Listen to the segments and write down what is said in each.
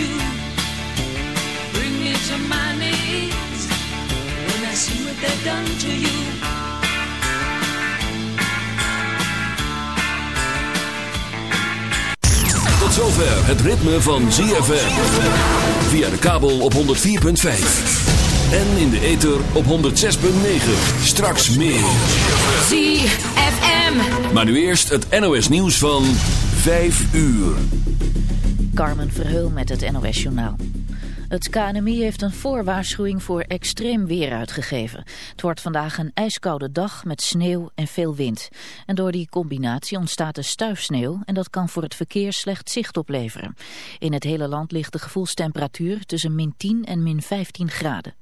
do. Bring me to my knees when I see what they've done to you. Tot zover het ritme van ZFM. Via de kabel op 104.5. En in de ether op 106.9. Straks meer. ZFM. Maar nu eerst het NOS nieuws van 5 uur. Carmen Verheul met het NOS Journaal. Het KNMI heeft een voorwaarschuwing voor extreem weer uitgegeven. Het wordt vandaag een ijskoude dag met sneeuw en veel wind. En door die combinatie ontstaat er stuifsneeuw en dat kan voor het verkeer slecht zicht opleveren. In het hele land ligt de gevoelstemperatuur tussen min 10 en min 15 graden.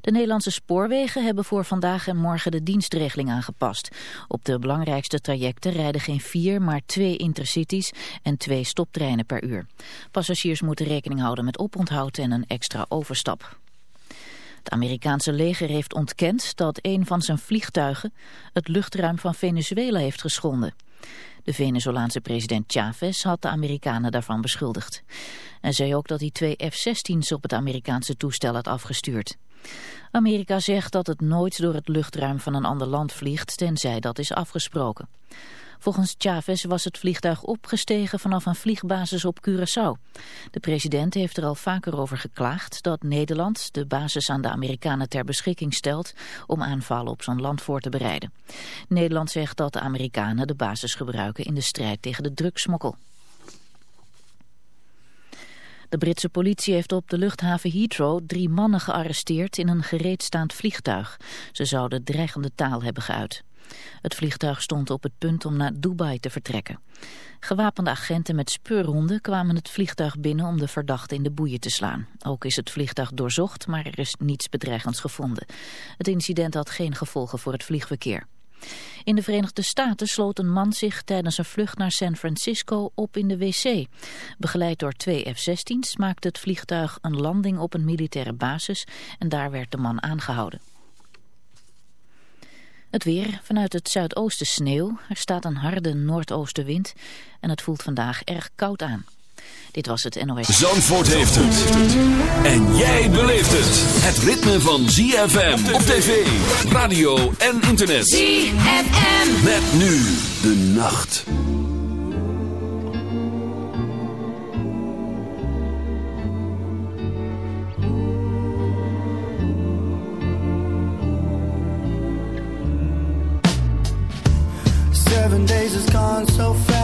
De Nederlandse spoorwegen hebben voor vandaag en morgen de dienstregeling aangepast. Op de belangrijkste trajecten rijden geen vier, maar twee intercities en twee stoptreinen per uur. Passagiers moeten rekening houden met oponthoud en een extra overstap. Het Amerikaanse leger heeft ontkend dat een van zijn vliegtuigen het luchtruim van Venezuela heeft geschonden. De Venezolaanse president Chavez had de Amerikanen daarvan beschuldigd. En zei ook dat hij twee F-16's op het Amerikaanse toestel had afgestuurd. Amerika zegt dat het nooit door het luchtruim van een ander land vliegt, tenzij dat is afgesproken. Volgens Chavez was het vliegtuig opgestegen vanaf een vliegbasis op Curaçao. De president heeft er al vaker over geklaagd dat Nederland de basis aan de Amerikanen ter beschikking stelt om aanvallen op zo'n land voor te bereiden. Nederland zegt dat de Amerikanen de basis gebruiken in de strijd tegen de drugsmokkel. De Britse politie heeft op de luchthaven Heathrow drie mannen gearresteerd in een gereedstaand vliegtuig. Ze zouden dreigende taal hebben geuit. Het vliegtuig stond op het punt om naar Dubai te vertrekken. Gewapende agenten met speurhonden kwamen het vliegtuig binnen om de verdachte in de boeien te slaan. Ook is het vliegtuig doorzocht, maar er is niets bedreigends gevonden. Het incident had geen gevolgen voor het vliegverkeer. In de Verenigde Staten sloot een man zich tijdens een vlucht naar San Francisco op in de wc. Begeleid door twee F-16's maakte het vliegtuig een landing op een militaire basis en daar werd de man aangehouden. Het weer, vanuit het zuidoosten sneeuw, er staat een harde noordoostenwind en het voelt vandaag erg koud aan. Dit was het NOS. Zandvoort heeft het. En jij beleeft het. Het ritme van ZFM op tv, radio en internet. ZFM. Met nu de nacht. Seven days has gone so fast.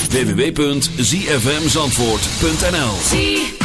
www.zfmzandvoort.nl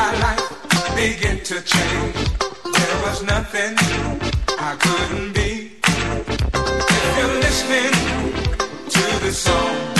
my life began to change. There was nothing I couldn't be. If you're listening to this song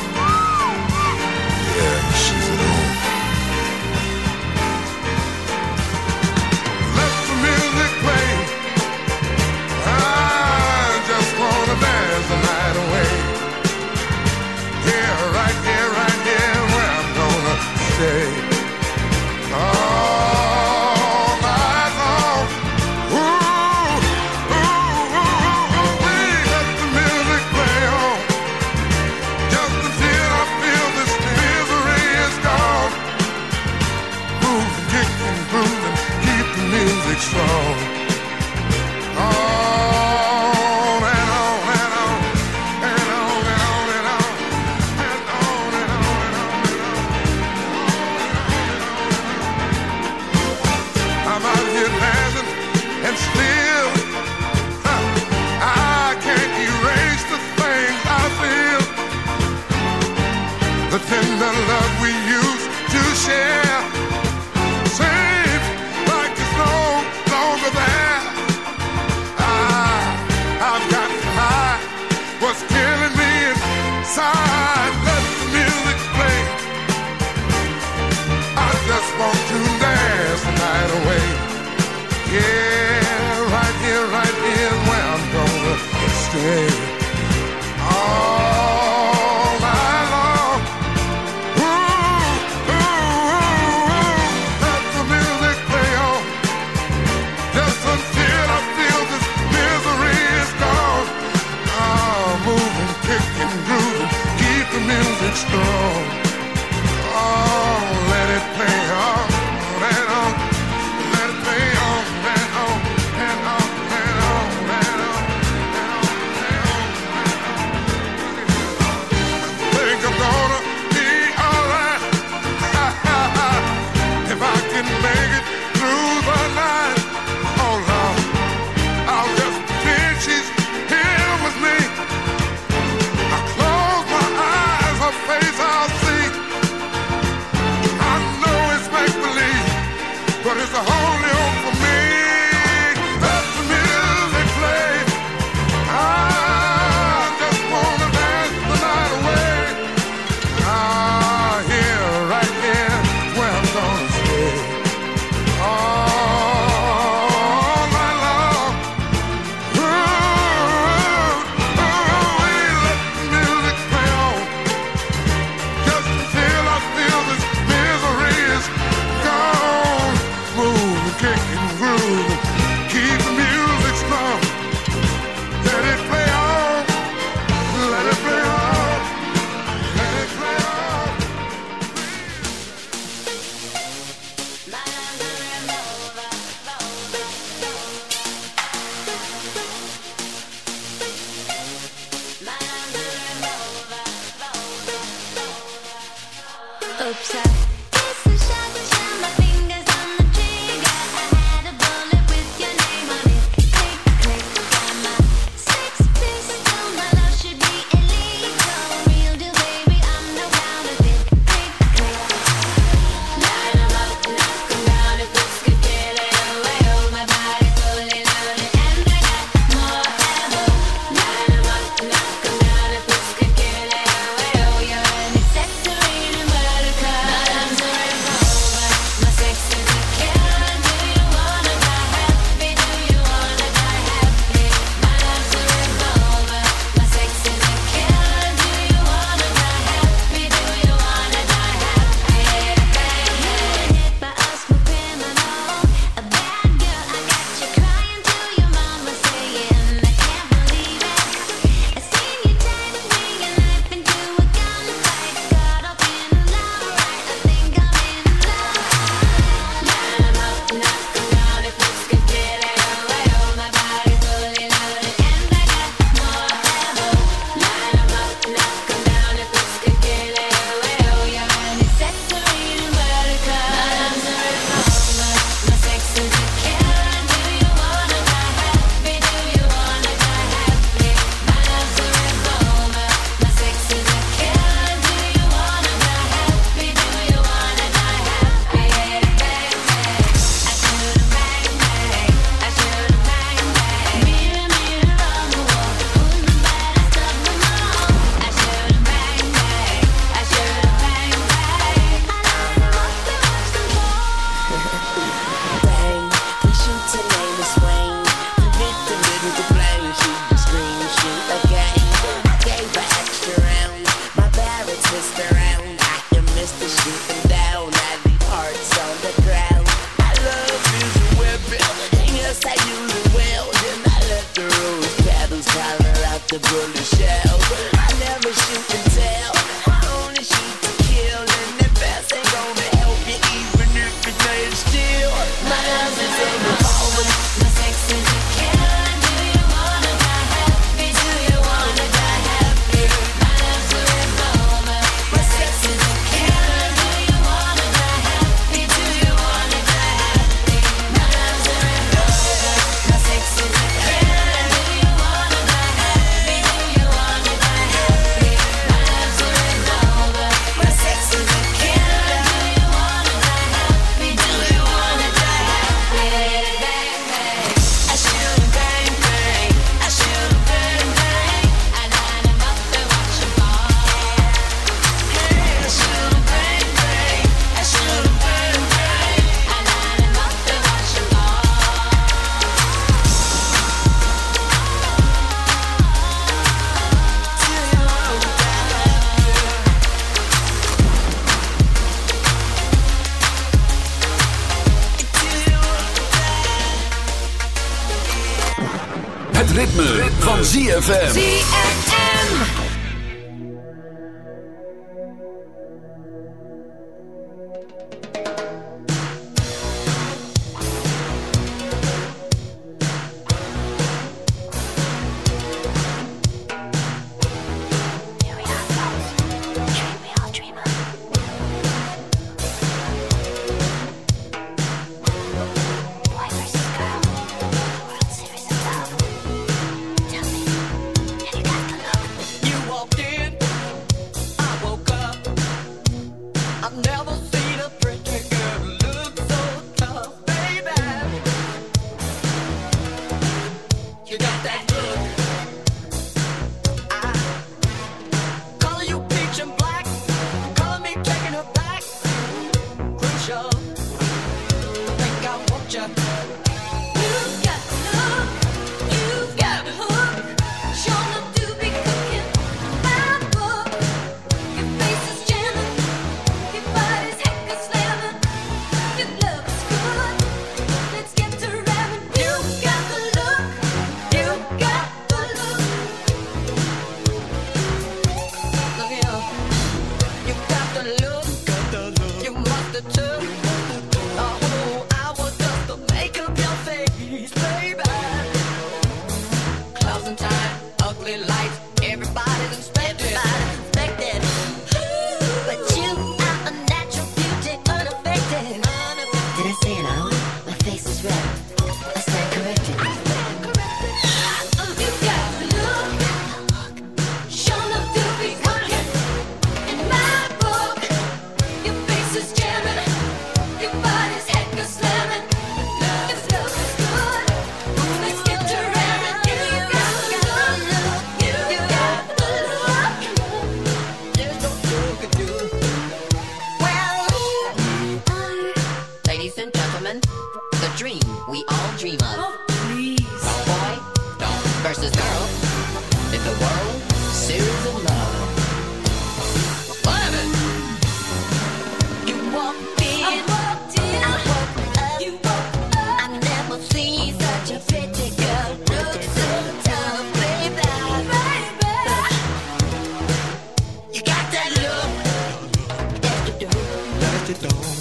don't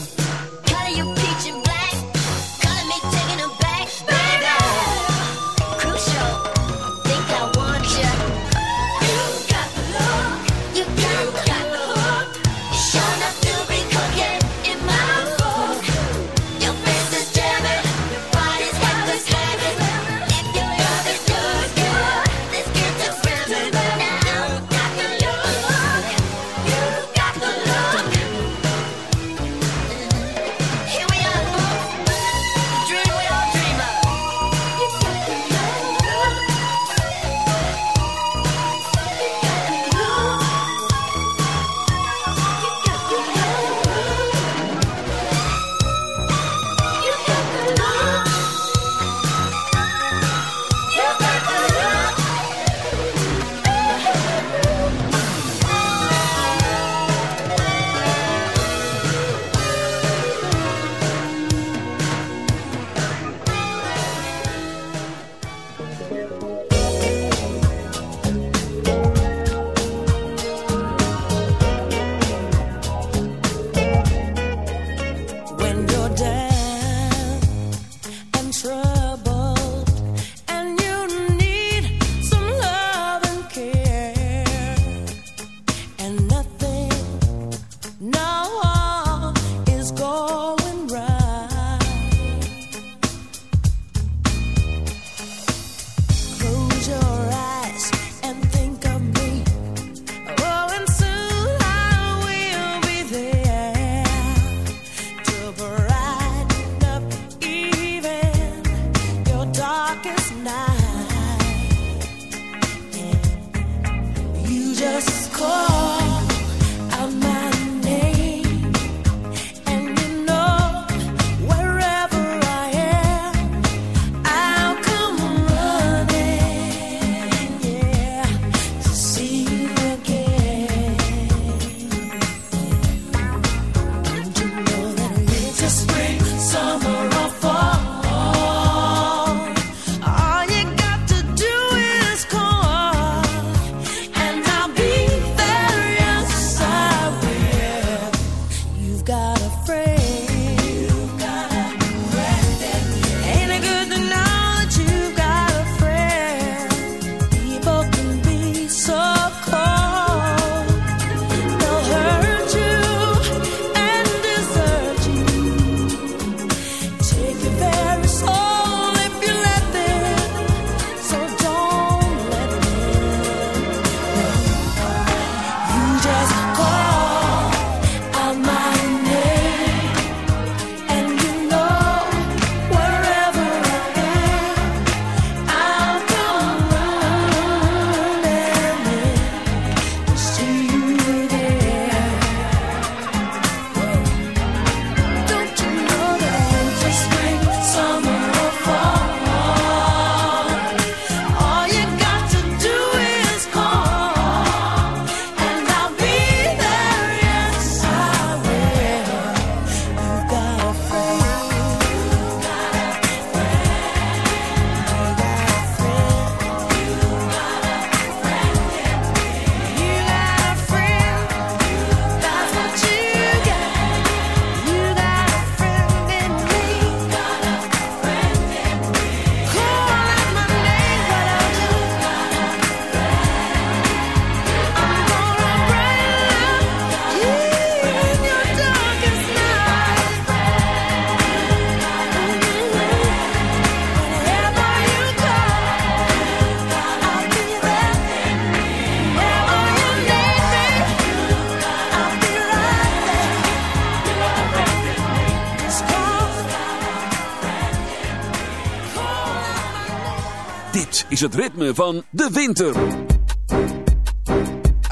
is het ritme van de winter.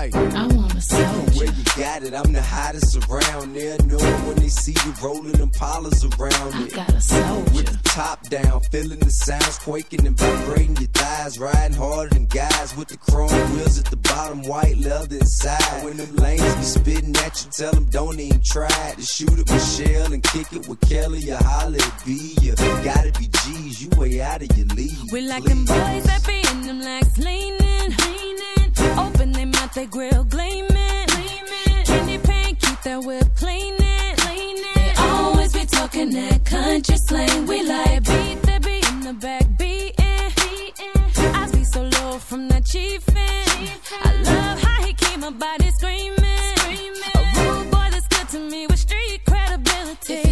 I wanna Where you got it, I'm the hottest around there. Know when they see you rolling them pollas around it. got a soldier. With the top down, feeling the sounds quaking and vibrating your thighs. Riding harder than guys with the chrome wheels at the bottom, white leather inside. When them lanes be spitting at you, tell them don't even try to shoot at Michelle and kick it with Kelly or holla at B. You gotta be G's, you way out of your league. We like them boys that be in them legs leaning, leaning. Open them mouth, they grill gleaming, gleaming. Candy paint, keep that whip cleaning, cleaning. They always be talking that country slang. We like beat the beat in the back beating, beating. I be so low from that chiefin'. I love how he keep my body screaming, screaming. A rude boy that's good to me with street credibility.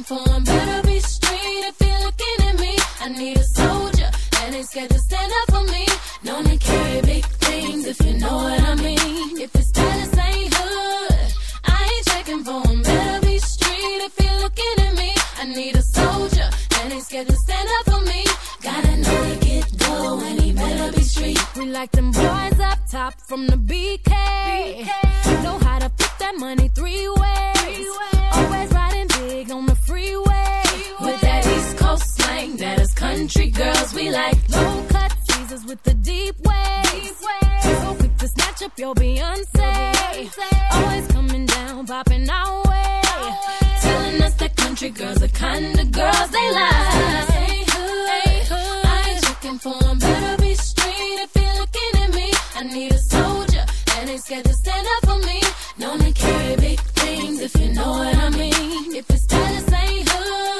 I ain't checking for him. Better be straight if you're looking at me. I need a soldier that ain't scared to stand up for me. Known to carry big things if you know what I mean. If his status ain't hood, I ain't checking for him. Better be straight if you're looking at me. I need a soldier that ain't scared to stand up for me. Gotta know to get dough and he better be street. We like them boys up top from the BK. Know how to flip that money three ways. Always riding big on Slang, that is country girls we like. Low cut teasers with the deep waves. So quick to snatch up your Beyonce. Always coming down, popping our way. Telling us that country girls are kind of girls they like. Hey, hood, I ain't checking for 'em. Better be straight if you're looking at me. I need a soldier that ain't scared to stand up for me. Known to carry big things if you know what I mean. If his status ain't hood,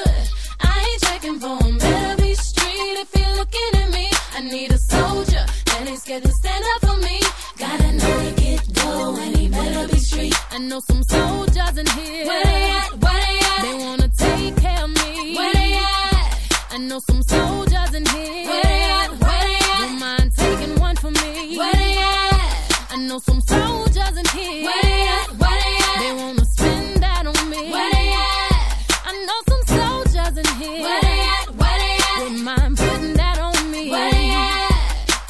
ain't checking for 'em. Better be straight if you're looking at me. I need a soldier that ain't scared to stand up for me. Gotta know to get dough and he better be street. I know some soldiers in here. Where they at? Where they at? They wanna take care of me. Where they at? I know some soldiers in here. Where they at? Where they at? Don't mind taking one for me. Where they at? I know some soldiers in here. Where they at? Where they at? They wanna